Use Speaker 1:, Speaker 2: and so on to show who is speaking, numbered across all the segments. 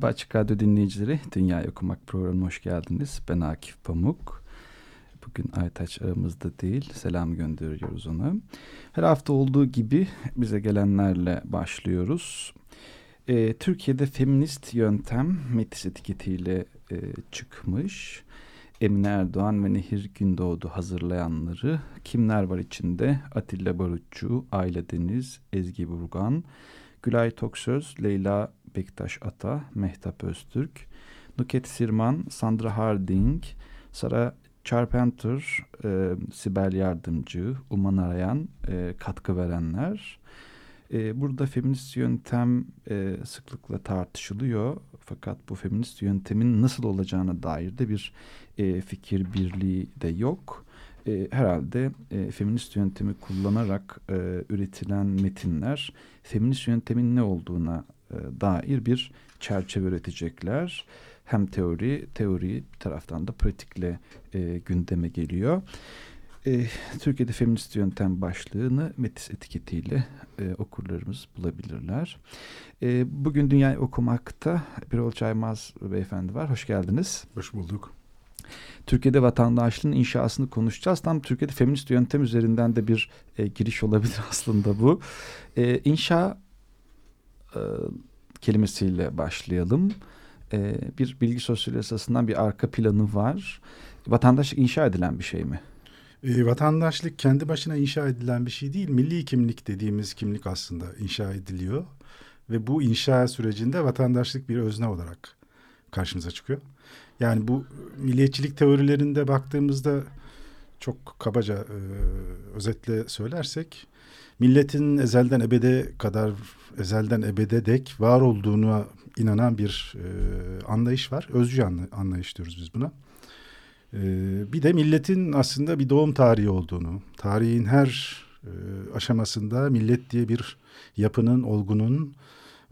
Speaker 1: Merhaba Açık Radyo dinleyicileri. Dünya Okumak programına hoş geldiniz. Ben Akif Pamuk. Bugün Aytaç aramızda değil. Selam gönderiyoruz ona. Her hafta olduğu gibi bize gelenlerle başlıyoruz. Ee, Türkiye'de feminist yöntem Metis etiketiyle e, çıkmış. Emine Erdoğan ve Nehir Gündoğdu hazırlayanları. Kimler var içinde? Atilla Barutçu, Ayla Deniz, Ezgi Burgan, Gülay Toksöz, Leyla Bektaş Ata, Mehtap Öztürk, Nuket Sirman, Sandra Harding, Sara Charpenter, e, Sibel Yardımcı, Uman Arayan e, katkı verenler. E, burada feminist yöntem e, sıklıkla tartışılıyor. Fakat bu feminist yöntemin nasıl olacağına dair de bir e, fikir birliği de yok. E, herhalde e, feminist yöntemi kullanarak e, üretilen metinler feminist yöntemin ne olduğuna dair bir çerçeve üretecekler. Hem teori, teori bir taraftan da pratikle e, gündeme geliyor. E, Türkiye'de feminist yöntem başlığını Metis etiketiyle e, okurlarımız bulabilirler. E, bugün Dünyayı Okumak'ta Birol Çaymaz beyefendi var. Hoş geldiniz.
Speaker 2: Hoş bulduk.
Speaker 1: Türkiye'de vatandaşlığın inşasını konuşacağız. Tam Türkiye'de feminist yöntem üzerinden de bir e, giriş olabilir aslında bu. E, inşa e, kelimesiyle başlayalım. E, bir bilgi sosyolojisinden bir arka planı var. Vatandaşlık inşa edilen bir şey mi?
Speaker 2: E, vatandaşlık kendi başına inşa edilen bir şey değil. Milli kimlik dediğimiz kimlik aslında inşa ediliyor. Ve bu inşa sürecinde vatandaşlık bir özne olarak karşımıza çıkıyor. Yani bu milliyetçilik teorilerinde baktığımızda çok kabaca e, özetle söylersek milletin ezelden ebede kadar ezelden ebede dek var olduğuna inanan bir e, anlayış var. Özcü anlayış diyoruz biz buna. E, bir de milletin aslında bir doğum tarihi olduğunu, tarihin her e, aşamasında millet diye bir yapının, olgunun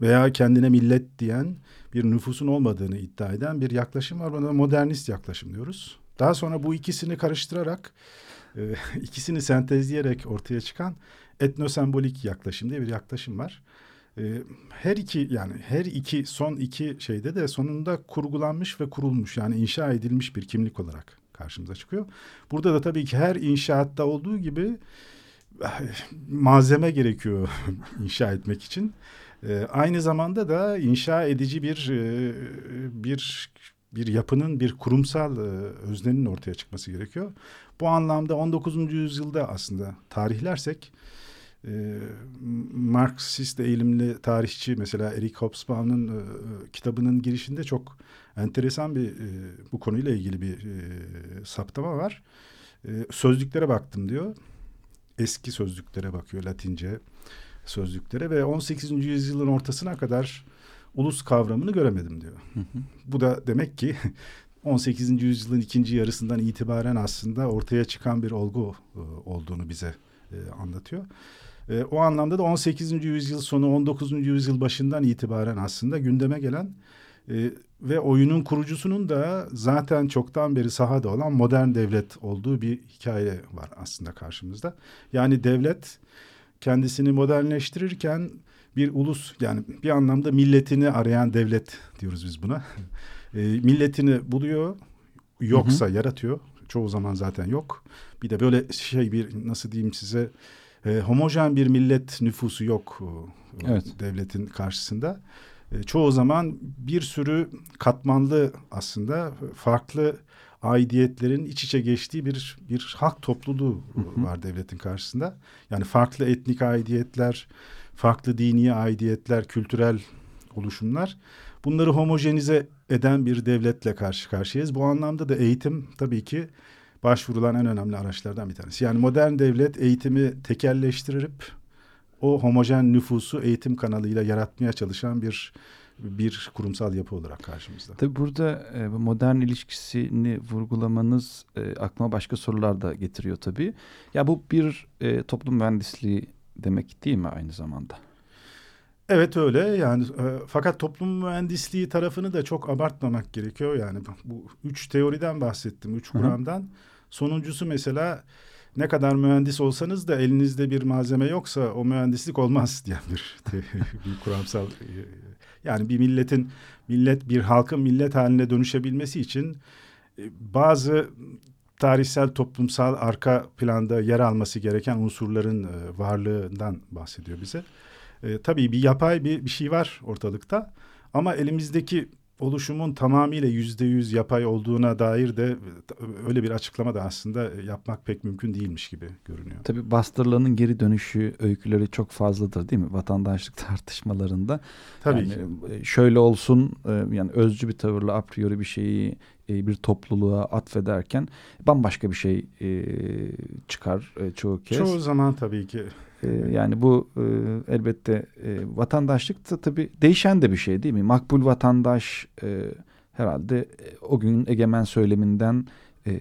Speaker 2: veya kendine millet diyen bir nüfusun olmadığını iddia eden bir yaklaşım var. Buna modernist yaklaşım diyoruz. Daha sonra bu ikisini karıştırarak, e, ikisini sentezleyerek ortaya çıkan etnosembolik yaklaşım diye bir yaklaşım var. E, her iki yani her iki son iki şeyde de sonunda kurgulanmış ve kurulmuş yani inşa edilmiş bir kimlik olarak karşımıza çıkıyor. Burada da tabii ki her inşaatta olduğu gibi malzeme gerekiyor inşa etmek için. E, aynı zamanda da inşa edici bir e, bir bir yapının bir kurumsal e, öznenin ortaya çıkması gerekiyor. Bu anlamda 19. yüzyılda aslında tarihlersek e, Marksist eğilimli tarihçi mesela Eric Hobsbawm'ın e, kitabının girişinde çok enteresan bir e, bu konuyla ilgili bir e, saptama var. E, sözlüklere baktım diyor. Eski sözlüklere bakıyor Latince sözlüklere ve 18. yüzyılın ortasına kadar ulus kavramını göremedim diyor. Hı hı. Bu da demek ki 18. yüzyılın ikinci yarısından itibaren aslında ortaya çıkan bir olgu e, olduğunu bize e, anlatıyor. E, o anlamda da 18. yüzyıl sonu 19. yüzyıl başından itibaren aslında gündeme gelen ve oyunun kurucusunun da zaten çoktan beri sahada olan modern devlet olduğu bir hikaye var aslında karşımızda. Yani devlet kendisini modernleştirirken bir ulus yani bir anlamda milletini arayan devlet diyoruz biz buna. e, milletini buluyor, yoksa hı hı. yaratıyor. Çoğu zaman zaten yok. Bir de böyle şey bir nasıl diyeyim size e, homojen bir millet nüfusu yok e, evet. devletin karşısında. E, çoğu zaman bir sürü katmanlı aslında farklı aidiyetlerin iç içe geçtiği bir bir halk topluluğu hı hı. var devletin karşısında. Yani farklı etnik aidiyetler, farklı dini aidiyetler, kültürel oluşumlar. Bunları homojenize eden bir devletle karşı karşıyayız. Bu anlamda da eğitim tabii ki başvurulan en önemli araçlardan bir tanesi. Yani modern devlet eğitimi tekelleştirip o homojen nüfusu eğitim kanalıyla yaratmaya çalışan bir bir kurumsal yapı olarak karşımızda.
Speaker 1: Tabii burada e, modern ilişkisini vurgulamanız e, aklıma başka sorular da getiriyor tabii. Ya bu bir e, toplum mühendisliği demek değil mi aynı zamanda?
Speaker 2: Evet öyle. Yani e, fakat toplum mühendisliği tarafını da çok abartmamak gerekiyor. Yani bu üç teoriden bahsettim üç kuramdan. Sonuncusu mesela ne kadar mühendis olsanız da elinizde bir malzeme yoksa o mühendislik olmaz diyen bir, bir kuramsal e, yani bir milletin millet bir halkın millet haline dönüşebilmesi için e, bazı tarihsel toplumsal arka planda yer alması gereken unsurların e, varlığından bahsediyor bize. E, tabii bir yapay bir, bir şey var ortalıkta ama elimizdeki oluşumun tamamıyla yüzde yüz yapay olduğuna dair de öyle bir açıklama da aslında yapmak pek mümkün değilmiş gibi görünüyor.
Speaker 1: Tabii bastırılanın geri dönüşü öyküleri çok fazladır değil mi vatandaşlık tartışmalarında?
Speaker 2: Tabii
Speaker 1: yani
Speaker 2: ki.
Speaker 1: E, şöyle olsun e, yani özcü bir tavırla a priori bir şeyi e, bir topluluğa atfederken bambaşka bir şey çıkar çoğu kez.
Speaker 2: Çoğu zaman tabii ki
Speaker 1: yani bu e, elbette e, vatandaşlık da tabii değişen de bir şey değil mi? Makbul vatandaş e, herhalde e, o gün egemen söyleminden e,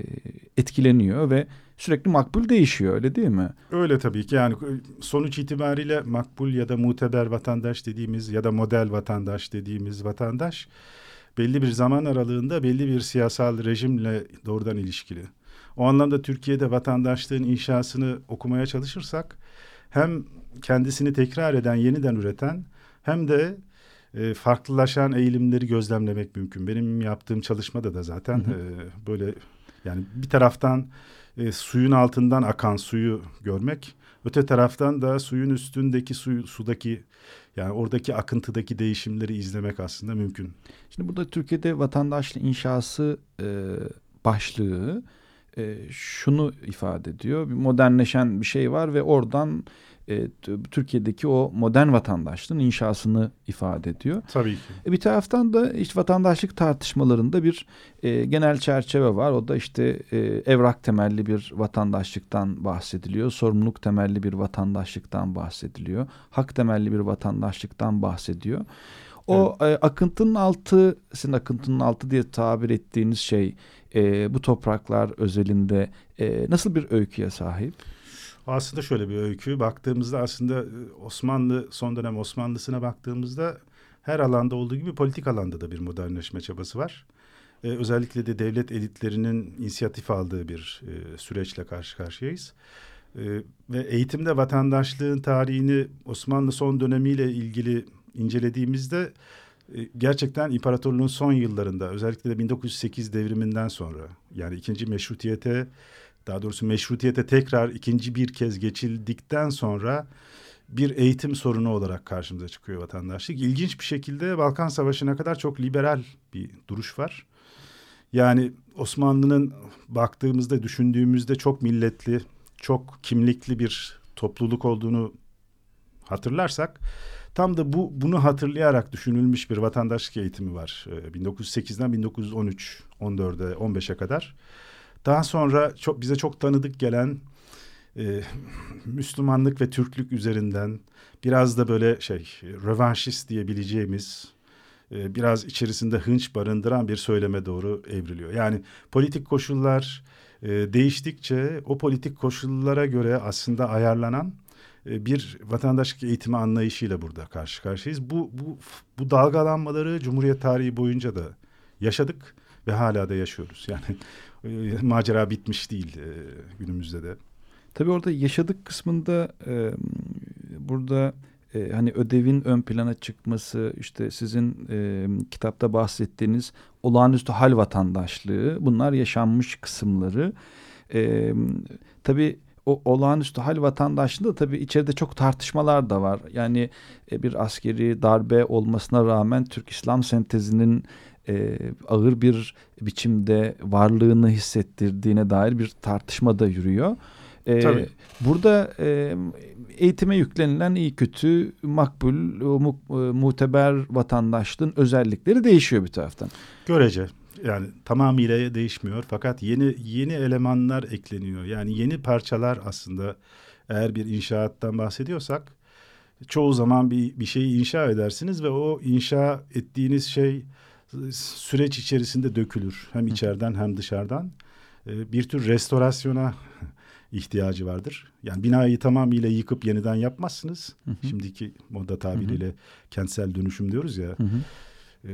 Speaker 1: etkileniyor ve sürekli makbul değişiyor öyle değil mi?
Speaker 2: Öyle tabii ki yani sonuç itibariyle makbul ya da muteber vatandaş dediğimiz ya da model vatandaş dediğimiz vatandaş belli bir zaman aralığında belli bir siyasal rejimle doğrudan ilişkili. O anlamda Türkiye'de vatandaşlığın inşasını okumaya çalışırsak hem kendisini tekrar eden, yeniden üreten hem de e, farklılaşan eğilimleri gözlemlemek mümkün. Benim yaptığım çalışmada da zaten hı hı. E, böyle yani bir taraftan e, suyun altından akan suyu görmek, öte taraftan da suyun üstündeki suyu, sudaki yani oradaki akıntıdaki değişimleri izlemek aslında mümkün.
Speaker 1: Şimdi burada Türkiye'de vatandaşlık inşası e, başlığı e, şunu ifade ediyor. Bir modernleşen bir şey var ve oradan e, Türkiye'deki o modern vatandaşlığın inşasını ifade ediyor.
Speaker 2: Tabii ki.
Speaker 1: E, bir taraftan da işte vatandaşlık tartışmalarında bir e, genel çerçeve var. O da işte e, evrak temelli bir vatandaşlıktan bahsediliyor. Sorumluluk temelli bir vatandaşlıktan bahsediliyor. Hak temelli bir vatandaşlıktan bahsediyor. O e, akıntının altı, sizin akıntının altı diye tabir ettiğiniz şey e, bu topraklar özelinde e, nasıl bir öyküye sahip?
Speaker 2: Aslında şöyle bir öykü. Baktığımızda aslında e, Osmanlı son dönem Osmanlısına baktığımızda her alanda olduğu gibi politik alanda da bir modernleşme çabası var. Ee, özellikle de devlet elitlerinin inisiyatif aldığı bir e, süreçle karşı karşıyayız. Ee, ve eğitimde vatandaşlığın tarihini Osmanlı son dönemiyle ilgili incelediğimizde e, gerçekten imparatorluğun son yıllarında özellikle de 1908 devriminden sonra yani ikinci meşrutiyete daha doğrusu meşrutiyete tekrar ikinci bir kez geçildikten sonra bir eğitim sorunu olarak karşımıza çıkıyor vatandaşlık. İlginç bir şekilde Balkan Savaşı'na kadar çok liberal bir duruş var. Yani Osmanlı'nın baktığımızda, düşündüğümüzde çok milletli, çok kimlikli bir topluluk olduğunu hatırlarsak tam da bu bunu hatırlayarak düşünülmüş bir vatandaşlık eğitimi var. 1908'den 1913, 14'e, 15'e kadar. Daha sonra çok bize çok tanıdık gelen e, Müslümanlık ve Türklük üzerinden biraz da böyle şey rövanşist diyebileceğimiz e, biraz içerisinde hınç barındıran bir söyleme doğru evriliyor. Yani politik koşullar e, değiştikçe o politik koşullara göre aslında ayarlanan bir vatandaşlık eğitimi anlayışıyla burada karşı karşıyayız. Bu, bu, bu dalgalanmaları Cumhuriyet tarihi boyunca da yaşadık ve hala da yaşıyoruz. Yani e, macera bitmiş değil e, günümüzde de.
Speaker 1: Tabii orada yaşadık kısmında e, burada e, hani ödevin ön plana çıkması işte sizin e, kitapta bahsettiğiniz olağanüstü hal vatandaşlığı bunlar yaşanmış kısımları. E, tabii o olağanüstü hal vatandaşlığında tabii içeride çok tartışmalar da var. Yani e, bir askeri darbe olmasına rağmen Türk İslam sentezinin e, ağır bir biçimde varlığını hissettirdiğine dair bir tartışma da yürüyor.
Speaker 2: E, Tabii.
Speaker 1: Burada e, eğitime yüklenilen iyi kötü makbul mu, e, muteber vatandaşlığın özellikleri değişiyor bir taraftan.
Speaker 2: Görece. Yani tamamıyla değişmiyor fakat yeni yeni elemanlar ekleniyor. Yani yeni parçalar aslında eğer bir inşaattan bahsediyorsak çoğu zaman bir bir şeyi inşa edersiniz ve o inşa ettiğiniz şey süreç içerisinde dökülür. Hem içeriden hem dışarıdan. Ee, bir tür restorasyona ihtiyacı vardır. Yani binayı tamamıyla yıkıp yeniden yapmazsınız. Hı hı. Şimdiki moda tabiriyle hı hı. kentsel dönüşüm diyoruz ya. Hı hı. E,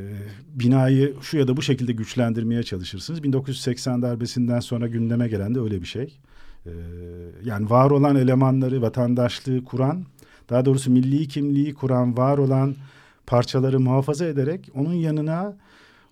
Speaker 2: binayı şu ya da bu şekilde güçlendirmeye çalışırsınız. 1980 darbesinden sonra gündeme gelen de öyle bir şey. E, yani var olan elemanları, vatandaşlığı kuran, daha doğrusu milli kimliği kuran, var olan parçaları muhafaza ederek onun yanına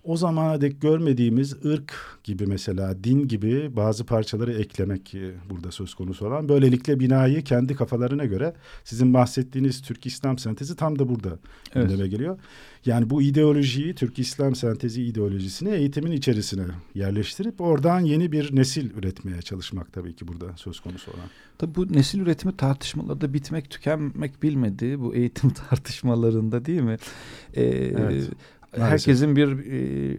Speaker 2: o zamana dek görmediğimiz ırk gibi mesela din gibi bazı parçaları eklemek e, burada söz konusu olan. Böylelikle binayı kendi kafalarına göre sizin bahsettiğiniz Türk İslam sentezi tam da burada evet. gündeme geliyor. Yani bu ideolojiyi Türk İslam sentezi ideolojisini eğitimin içerisine yerleştirip oradan yeni bir nesil üretmeye çalışmak tabii ki burada söz konusu olan.
Speaker 1: Tabii bu nesil üretimi tartışmalarda bitmek tükenmek bilmedi bu eğitim tartışmalarında değil mi? Ee, evet. Herkesin bir e,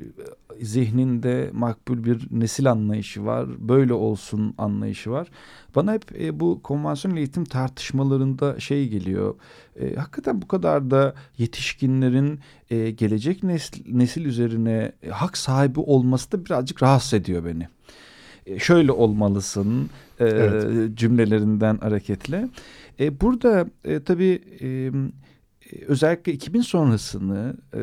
Speaker 1: zihninde makbul bir nesil anlayışı var. Böyle olsun anlayışı var. Bana hep e, bu konvansiyonel eğitim tartışmalarında şey geliyor. E, hakikaten bu kadar da yetişkinlerin e, gelecek nesil, nesil üzerine e, hak sahibi olması da birazcık rahatsız ediyor beni. E, şöyle olmalısın e, evet. cümlelerinden hareketle. E, burada e, tabii... E, özellikle 2000 sonrasını e,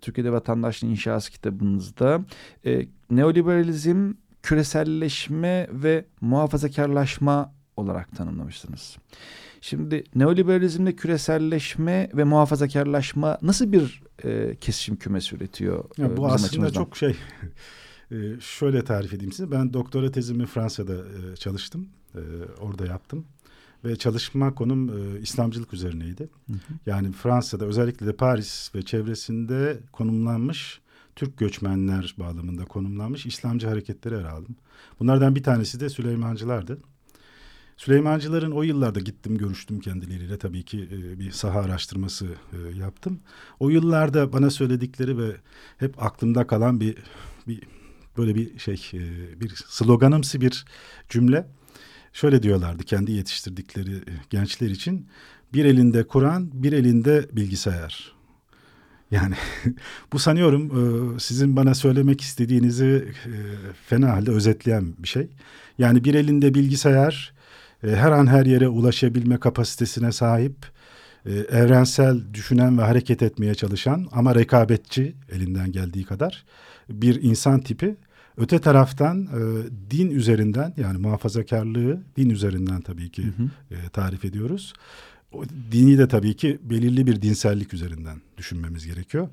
Speaker 1: Türkiye'de Vatandaşlığı İnşası kitabınızda e, neoliberalizm, küreselleşme ve muhafazakarlaşma olarak tanımlamışsınız. Şimdi neoliberalizmde küreselleşme ve muhafazakarlaşma nasıl bir e, kesişim kümesi üretiyor?
Speaker 2: Ya e, bu aslında açımızdan? çok şey. e, şöyle tarif edeyim size. Ben doktora tezimi Fransa'da e, çalıştım. Orada yaptım ve çalışma konum e, İslamcılık üzerineydi. Hı hı. Yani Fransa'da özellikle de Paris ve çevresinde konumlanmış Türk göçmenler bağlamında konumlanmış İslamcı hareketleri ele aldım. Bunlardan bir tanesi de Süleymancılardı. Süleymancıların o yıllarda gittim görüştüm kendileriyle tabii ki e, bir saha araştırması e, yaptım. O yıllarda bana söyledikleri ve hep aklımda kalan bir bir böyle bir şey e, bir sloganımsı bir cümle şöyle diyorlardı kendi yetiştirdikleri gençler için. Bir elinde Kur'an, bir elinde bilgisayar. Yani bu sanıyorum e, sizin bana söylemek istediğinizi e, fena halde özetleyen bir şey. Yani bir elinde bilgisayar, her an her yere ulaşabilme kapasitesine sahip, evrensel düşünen ve hareket etmeye çalışan ama rekabetçi elinden geldiği kadar bir insan tipi Öte taraftan e, din üzerinden yani muhafazakarlığı din üzerinden tabii ki hı hı. E, tarif ediyoruz. O, dini de tabii ki belirli bir dinsellik üzerinden düşünmemiz gerekiyor.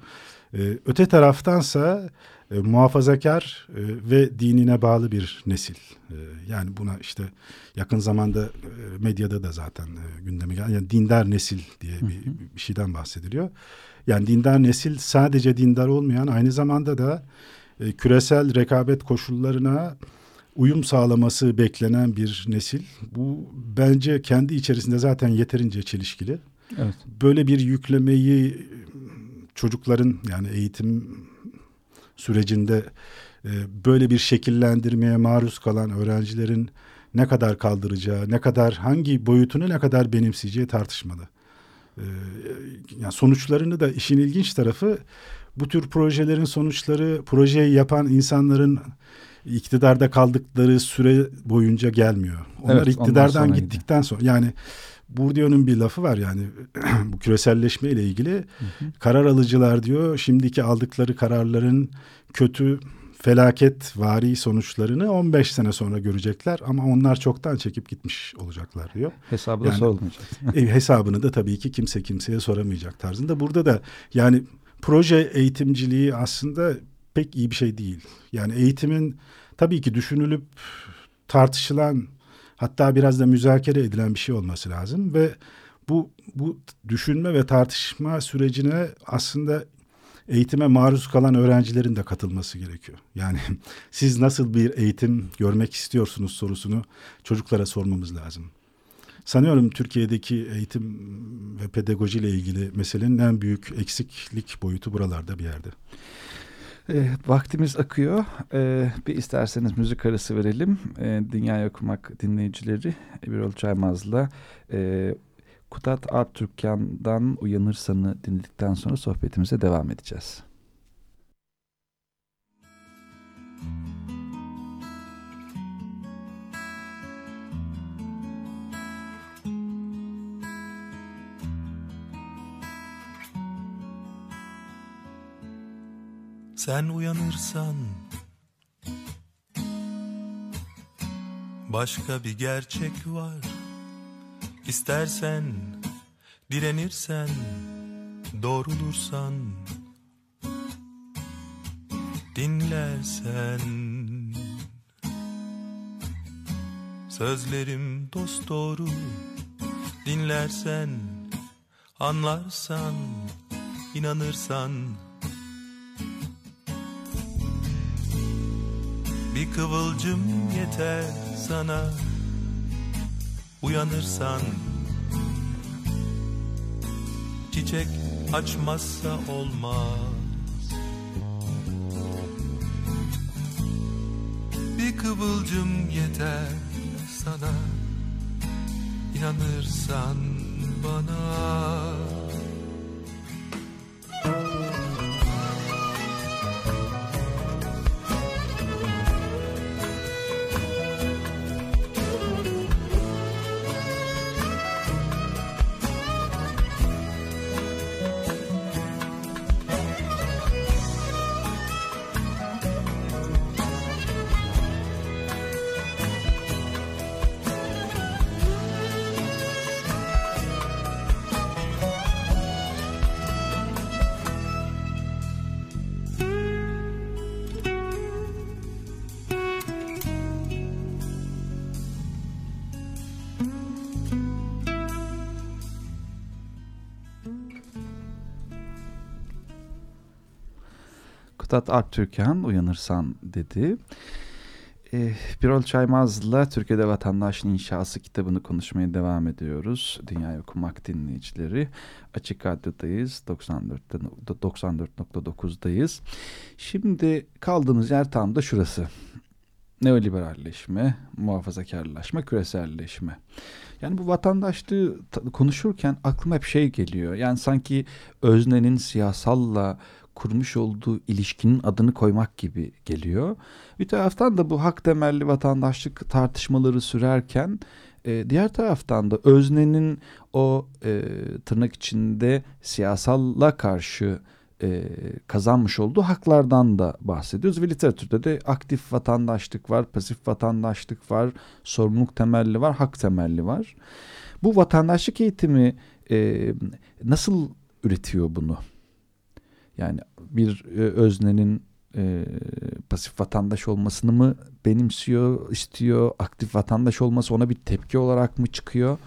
Speaker 2: E, öte taraftansa e, muhafazakar e, ve dinine bağlı bir nesil. E, yani buna işte yakın zamanda e, medyada da zaten e, gündeme gelen yani dindar nesil diye bir, bir şeyden bahsediliyor. Yani dindar nesil sadece dindar olmayan aynı zamanda da e, küresel rekabet koşullarına uyum sağlaması beklenen bir nesil. Bu bence kendi içerisinde zaten yeterince çelişkili. Evet. Böyle bir yüklemeyi çocukların yani eğitim sürecinde e, böyle bir şekillendirmeye maruz kalan öğrencilerin ne kadar kaldıracağı, ne kadar hangi boyutunu ne kadar benimseyeceği tartışmalı. E, yani sonuçlarını da işin ilginç tarafı bu tür projelerin sonuçları projeyi yapan insanların iktidarda kaldıkları süre boyunca gelmiyor. Onlar evet, iktidardan gittikten sonra yani Bourdieu'nun bir lafı var yani bu küreselleşme ile ilgili hı hı. karar alıcılar diyor şimdiki aldıkları kararların kötü felaket vari sonuçlarını 15 sene sonra görecekler ama onlar çoktan çekip gitmiş olacaklar diyor.
Speaker 1: Hesabı da yani, sorulmayacak.
Speaker 2: e, hesabını da tabii ki kimse kimseye soramayacak tarzında. Burada da yani proje eğitimciliği aslında pek iyi bir şey değil. Yani eğitimin tabii ki düşünülüp tartışılan hatta biraz da müzakere edilen bir şey olması lazım ve bu bu düşünme ve tartışma sürecine aslında eğitime maruz kalan öğrencilerin de katılması gerekiyor. Yani siz nasıl bir eğitim görmek istiyorsunuz sorusunu çocuklara sormamız lazım. Sanıyorum Türkiye'deki eğitim ve pedagoji ile ilgili meselenin en büyük eksiklik boyutu buralarda bir yerde.
Speaker 1: E, vaktimiz akıyor. E, bir isterseniz müzik arası verelim. E, Dünya Okumak dinleyicileri Birol Çaymaz'la e, Kutat Art Türkan'dan Uyanırsan'ı dinledikten sonra sohbetimize devam edeceğiz.
Speaker 3: Sen uyanırsan Başka bir gerçek var. İstersen Direnirsen Doğrulursan Dinlersen. Sözlerim dost doğru Dinlersen Anlarsan inanırsan Bir kıvılcım yeter sana. Uyanırsan Çiçek açmazsa olmaz. Bir kıvılcım yeter sana. İnanırsan bana
Speaker 1: Üstad Alp Türkan uyanırsan dedi. Ee, Birol Çaymaz'la Türkiye'de Vatandaşın İnşası kitabını konuşmaya devam ediyoruz. Dünya Okumak dinleyicileri. Açık Radyo'dayız. 94.9'dayız. Şimdi kaldığımız yer tam da şurası. Neoliberalleşme, muhafazakarlaşma, küreselleşme. Yani bu vatandaşlığı konuşurken aklıma hep şey geliyor. Yani sanki öznenin siyasalla kurmuş olduğu ilişkinin adını koymak gibi geliyor. Bir taraftan da bu hak temelli vatandaşlık tartışmaları sürerken e, diğer taraftan da öznenin o e, tırnak içinde siyasalla karşı e, kazanmış olduğu haklardan da bahsediyoruz. Ve literatürde de aktif vatandaşlık var, pasif vatandaşlık var, sorumluluk temelli var, hak temelli var. Bu vatandaşlık eğitimi e, nasıl üretiyor bunu? Yani bir e, öznenin e, pasif vatandaş olmasını mı benimsiyor, istiyor? Aktif vatandaş olması ona bir tepki olarak mı çıkıyor?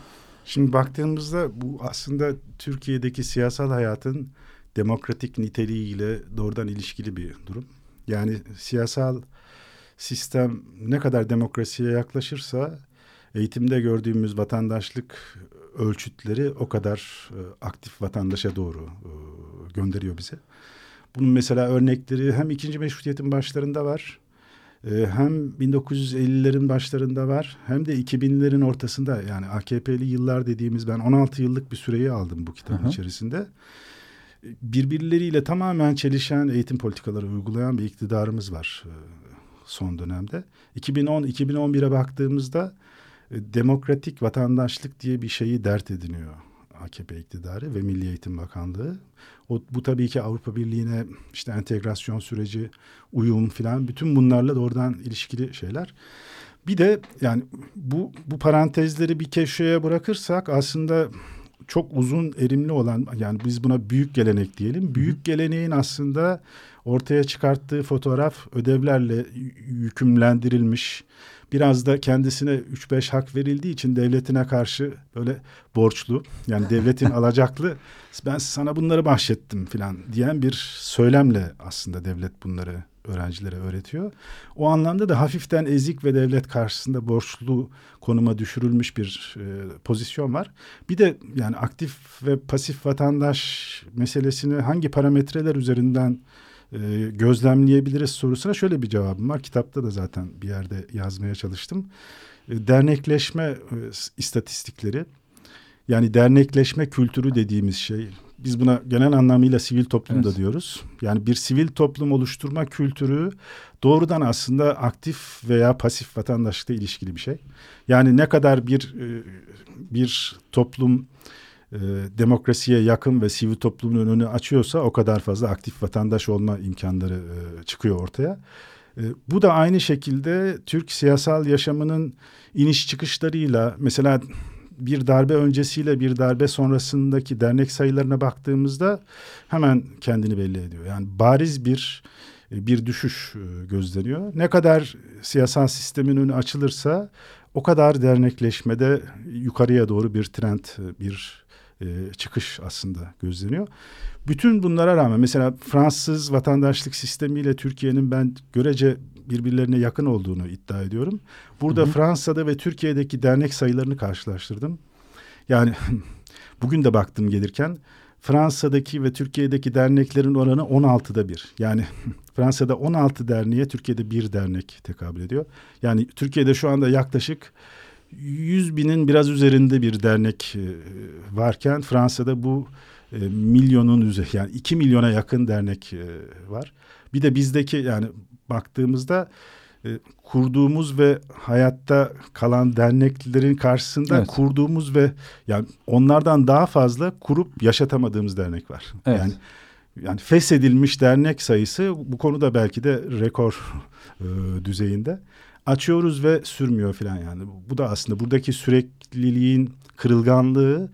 Speaker 2: Şimdi baktığımızda bu aslında Türkiye'deki siyasal hayatın demokratik niteliğiyle doğrudan ilişkili bir durum. Yani siyasal sistem ne kadar demokrasiye yaklaşırsa eğitimde gördüğümüz vatandaşlık ölçütleri o kadar e, aktif vatandaşa doğru e, gönderiyor bize. Bunun mesela örnekleri hem ikinci meşrutiyetin başlarında var. E, hem 1950'lerin başlarında var hem de 2000'lerin ortasında yani AKP'li yıllar dediğimiz ben 16 yıllık bir süreyi aldım bu kitabın Aha. içerisinde. Birbirleriyle tamamen çelişen eğitim politikaları uygulayan bir iktidarımız var e, son dönemde. 2010-2011'e baktığımızda demokratik vatandaşlık diye bir şeyi dert ediniyor AKP iktidarı ve Milli Eğitim Bakanlığı. O, bu tabii ki Avrupa Birliği'ne işte entegrasyon süreci, uyum filan bütün bunlarla doğrudan ilişkili şeyler. Bir de yani bu bu parantezleri bir köşeye bırakırsak aslında çok uzun erimli olan yani biz buna büyük gelenek diyelim. Büyük geleneğin aslında ortaya çıkarttığı fotoğraf ödevlerle yükümlendirilmiş biraz da kendisine 3-5 hak verildiği için devletine karşı böyle borçlu yani devletin alacaklı ben sana bunları bahşettim filan diyen bir söylemle aslında devlet bunları öğrencilere öğretiyor. O anlamda da hafiften ezik ve devlet karşısında borçlu konuma düşürülmüş bir e, pozisyon var. Bir de yani aktif ve pasif vatandaş meselesini hangi parametreler üzerinden e, gözlemleyebiliriz sorusuna şöyle bir cevabım var. Kitapta da zaten bir yerde yazmaya çalıştım. E, dernekleşme e, istatistikleri yani dernekleşme kültürü dediğimiz şey biz buna genel anlamıyla sivil toplum evet. da diyoruz. Yani bir sivil toplum oluşturma kültürü doğrudan aslında aktif veya pasif vatandaşlıkla ilişkili bir şey. Yani ne kadar bir e, bir toplum e, demokrasiye yakın ve sivil toplumun önünü açıyorsa o kadar fazla aktif vatandaş olma imkanları e, çıkıyor ortaya. Bu da aynı şekilde Türk siyasal yaşamının iniş çıkışlarıyla mesela bir darbe öncesiyle bir darbe sonrasındaki dernek sayılarına baktığımızda hemen kendini belli ediyor. Yani bariz bir e, bir düşüş e, gözleniyor. Ne kadar siyasal sistemin önü açılırsa o kadar dernekleşmede yukarıya doğru bir trend, e, çıkış aslında gözleniyor. Bütün bunlara rağmen mesela Fransız vatandaşlık sistemiyle Türkiye'nin ben görece birbirlerine yakın olduğunu iddia ediyorum. Burada hı hı. Fransa'da ve Türkiye'deki dernek sayılarını karşılaştırdım. Yani bugün de baktım gelirken Fransa'daki ve Türkiye'deki derneklerin oranı 16'da bir. Yani Fransa'da 16 derneğe Türkiye'de bir dernek tekabül ediyor. Yani Türkiye'de şu anda yaklaşık 100 binin biraz üzerinde bir dernek e, varken Fransa'da bu e, milyonun üzeri yani 2 milyona yakın dernek e, var. Bir de bizdeki yani baktığımızda kurduğumuz ve hayatta kalan derneklerin karşısında evet. kurduğumuz ve yani onlardan daha fazla kurup yaşatamadığımız dernek var. Evet. Yani yani feshedilmiş dernek sayısı bu konuda belki de rekor e, düzeyinde. Açıyoruz ve sürmüyor falan yani. Bu da aslında buradaki sürekliliğin kırılganlığı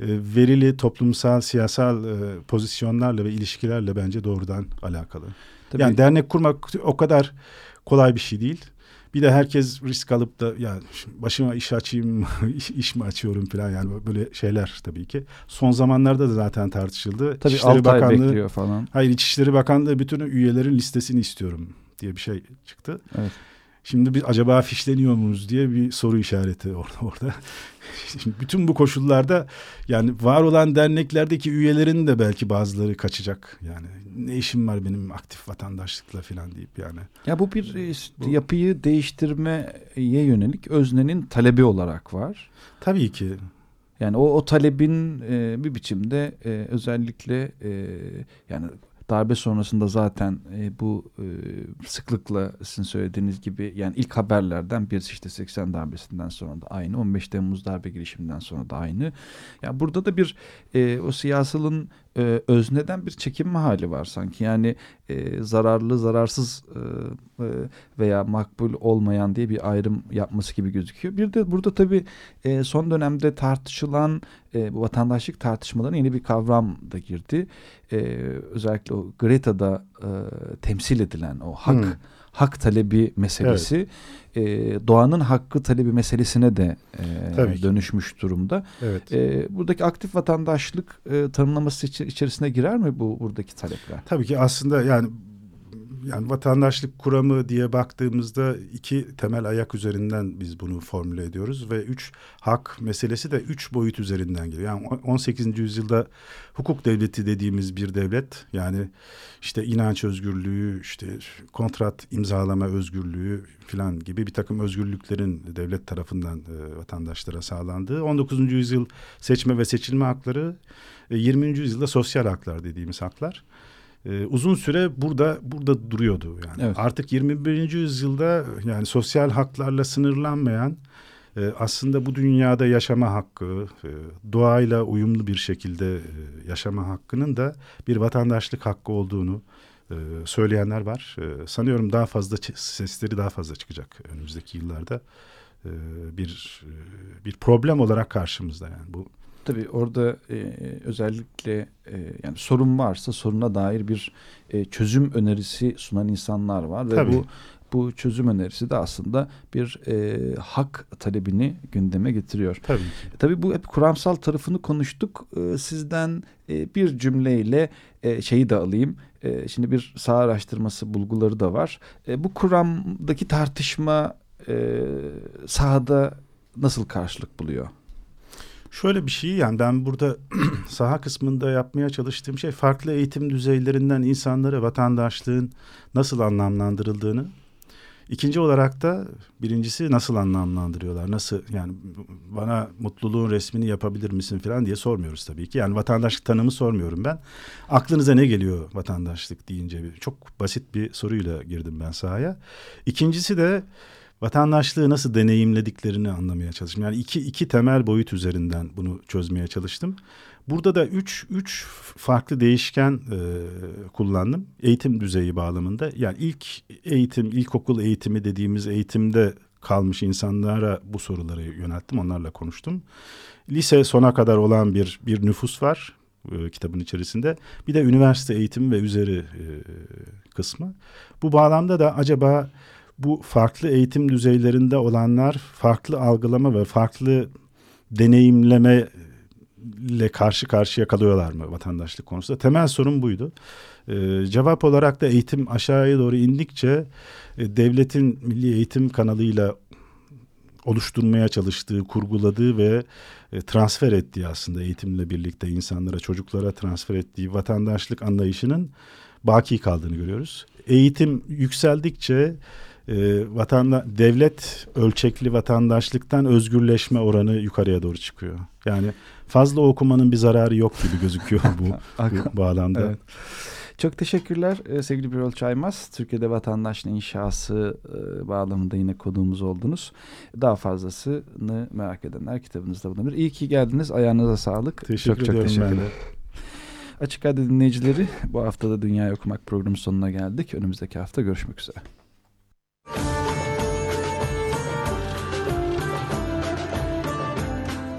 Speaker 2: e, verili toplumsal siyasal e, pozisyonlarla ve ilişkilerle bence doğrudan alakalı. Tabii. Yani dernek kurmak o kadar kolay bir şey değil. Bir de herkes risk alıp da ya başıma iş açayım, iş, iş mi açıyorum falan yani böyle şeyler tabii ki. Son zamanlarda da zaten tartışıldı.
Speaker 1: Tabii İçişleri 6 Bakanlığı, ay bekliyor falan.
Speaker 2: Hayır İçişleri Bakanlığı bütün üyelerin listesini istiyorum diye bir şey çıktı. Evet. Şimdi biz acaba fişleniyor muyuz diye bir soru işareti orada orada. Şimdi bütün bu koşullarda yani var olan derneklerdeki üyelerin de belki bazıları kaçacak. Yani ne işim var benim aktif vatandaşlıkla falan deyip yani.
Speaker 1: Ya bu bir e, bu, yapıyı değiştirmeye yönelik öznenin talebi olarak var.
Speaker 2: Tabii ki.
Speaker 1: Yani o, o talebin e, bir biçimde e, özellikle e, yani darbe sonrasında zaten e, bu e, sıklıkla sizin söylediğiniz gibi yani ilk haberlerden birisi işte 80 darbesinden sonra da aynı 15 Temmuz darbe girişiminden sonra da aynı. Ya yani burada da bir e, o siyasalın e, özneden bir çekinme hali var sanki. Yani e, zararlı, zararsız e, e, veya makbul olmayan diye bir ayrım yapması gibi gözüküyor. Bir de burada tabii e, son dönemde tartışılan e, bu vatandaşlık tartışmalarına yeni bir kavram da girdi. E, özellikle o Greta'da e, temsil edilen o hak... Hmm hak talebi meselesi evet e, doğanın hakkı talebi meselesine de e, dönüşmüş durumda. Evet. E, buradaki aktif vatandaşlık e, tanımlaması içerisine girer mi bu buradaki talepler?
Speaker 2: Tabii ki aslında yani yani vatandaşlık kuramı diye baktığımızda iki temel ayak üzerinden biz bunu formüle ediyoruz ve üç hak meselesi de üç boyut üzerinden geliyor. Yani 18. yüzyılda hukuk devleti dediğimiz bir devlet yani işte inanç özgürlüğü, işte kontrat imzalama özgürlüğü filan gibi bir takım özgürlüklerin devlet tarafından e, vatandaşlara sağlandığı 19. yüzyıl seçme ve seçilme hakları, e, 20. yüzyılda sosyal haklar dediğimiz haklar e, uzun süre burada burada duruyordu yani. Evet. Artık 21. yüzyılda yani sosyal haklarla sınırlanmayan e, aslında bu dünyada yaşama hakkı, e, doğayla uyumlu bir şekilde e, yaşama hakkının da bir vatandaşlık hakkı olduğunu e, söyleyenler var. E, sanıyorum daha fazla sesleri daha fazla çıkacak önümüzdeki yıllarda. E, bir bir problem olarak karşımızda yani bu
Speaker 1: Tabii orada e, özellikle e, yani sorun varsa soruna dair bir e, çözüm önerisi sunan insanlar var ve Tabii. bu bu çözüm önerisi de aslında bir e, hak talebini gündeme getiriyor.
Speaker 2: Tabii.
Speaker 1: E, tabii bu hep kuramsal tarafını konuştuk. E, sizden e, bir cümleyle e, şeyi de alayım. E, şimdi bir sağ araştırması bulguları da var. E, bu kuramdaki tartışma e, sahada nasıl karşılık buluyor?
Speaker 2: Şöyle bir şey yani ben burada saha kısmında yapmaya çalıştığım şey farklı eğitim düzeylerinden insanlara vatandaşlığın nasıl anlamlandırıldığını İkinci olarak da birincisi nasıl anlamlandırıyorlar? Nasıl yani bana mutluluğun resmini yapabilir misin falan diye sormuyoruz tabii ki. Yani vatandaşlık tanımı sormuyorum ben. Aklınıza ne geliyor vatandaşlık deyince çok basit bir soruyla girdim ben sahaya. İkincisi de vatandaşlığı nasıl deneyimlediklerini anlamaya çalıştım. Yani iki, iki temel boyut üzerinden bunu çözmeye çalıştım. Burada da üç, üç farklı değişken e, kullandım eğitim düzeyi bağlamında. Yani ilk eğitim, ilkokul eğitimi dediğimiz eğitimde kalmış insanlara bu soruları yönelttim, onlarla konuştum. Lise sona kadar olan bir bir nüfus var e, kitabın içerisinde. Bir de üniversite eğitimi ve üzeri e, kısmı. Bu bağlamda da acaba bu farklı eğitim düzeylerinde olanlar farklı algılama ve farklı deneyimleme ile karşı karşıya kalıyorlar mı vatandaşlık konusunda? Temel sorun buydu. Ee, cevap olarak da eğitim aşağıya doğru indikçe e, devletin milli eğitim kanalıyla oluşturmaya çalıştığı, kurguladığı ve e, transfer ettiği aslında eğitimle birlikte insanlara, çocuklara transfer ettiği vatandaşlık anlayışının baki kaldığını görüyoruz. Eğitim yükseldikçe e, vatanda devlet ölçekli vatandaşlıktan özgürleşme oranı yukarıya doğru çıkıyor. Yani fazla okumanın bir zararı yok gibi gözüküyor bu, bu bağlamda. Evet.
Speaker 1: Çok teşekkürler e, sevgili Birol Çaymaz. Türkiye'de vatandaşlık inşası e, bağlamında yine konuğumuz oldunuz. Daha fazlasını merak edenler kitabınızda bulunabilir. İyi ki geldiniz. Ayağınıza sağlık.
Speaker 2: Teşekkür çok, çok teşekkürler.
Speaker 1: Açık Radyo dinleyicileri bu haftada Dünya Okumak programı sonuna geldik. Önümüzdeki hafta görüşmek üzere.